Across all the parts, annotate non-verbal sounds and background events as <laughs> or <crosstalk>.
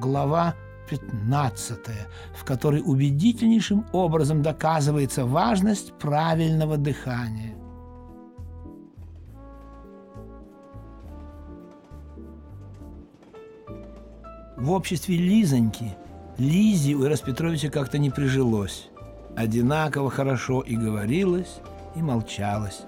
глава 15, в которой убедительнейшим образом доказывается важность правильного дыхания. В обществе Лизоньки Лизе у Распетровича как-то не прижилось. Одинаково хорошо и говорилось, и молчалось.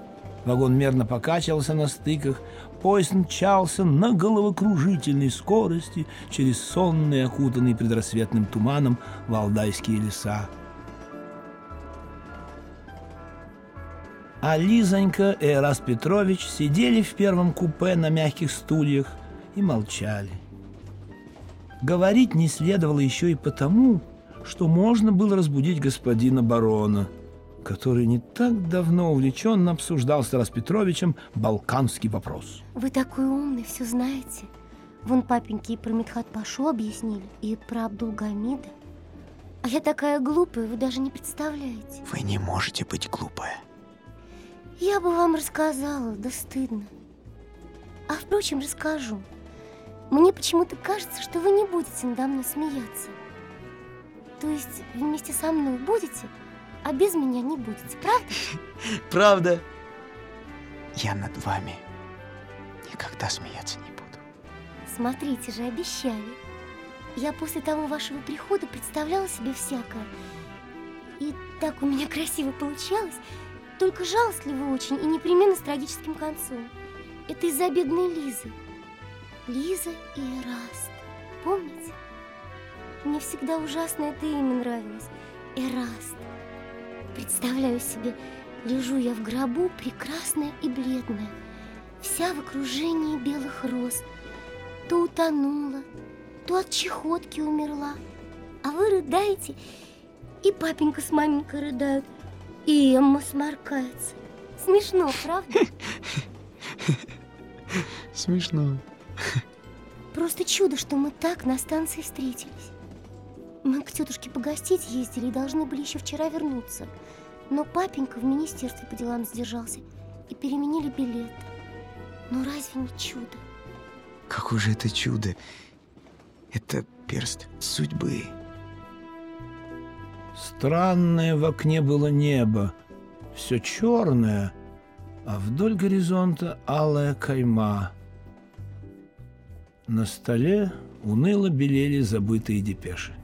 Вагон мерно покачивался на стыках, поезд мчался на головокружительной скорости через сонные, окутанные предрассветным туманом валдайские леса. А Лизонька и Эрас Петрович сидели в первом купе на мягких стульях и молчали. Говорить не следовало еще и потому, что можно было разбудить господина барона, который не так давно увлеченно обсуждал с Тарас Петровичем балканский вопрос. Вы такой умный, все знаете. Вон папеньки и про Медхат Пашу объяснили, и про Абдулгамида. А я такая глупая, вы даже не представляете. Вы не можете быть глупая. Я бы вам рассказала, да стыдно. А впрочем, расскажу. Мне почему-то кажется, что вы не будете надо мной смеяться. То есть вместе со мной будете, а без меня не будете, правда? Правда. Я над вами никогда смеяться не буду. Смотрите же, обещали. Я после того вашего прихода представляла себе всякое. И так у меня <laughs> красиво получалось. Только жалостливо очень и непременно с трагическим концом. Это из-за бедной Лизы. Лиза и Эраст. Помните? Мне всегда ужасно это имя нравилось. Эраст. Представляю себе, лежу я в гробу, прекрасная и бледная, вся в окружении белых роз. То утонула, то от чехотки умерла. А вы рыдаете, и папенька с маменькой рыдают, и Эмма сморкается. Смешно, правда? Смешно. Просто чудо, что мы так на станции встретились. Мы к тетушке погостить ездили и должны были еще вчера вернуться. Но папенька в министерстве по делам задержался и переменили билет. Но разве не чудо? Какое же это чудо? Это перст судьбы. Странное в окне было небо, все черное, а вдоль горизонта алая кайма. На столе уныло белели забытые депеши.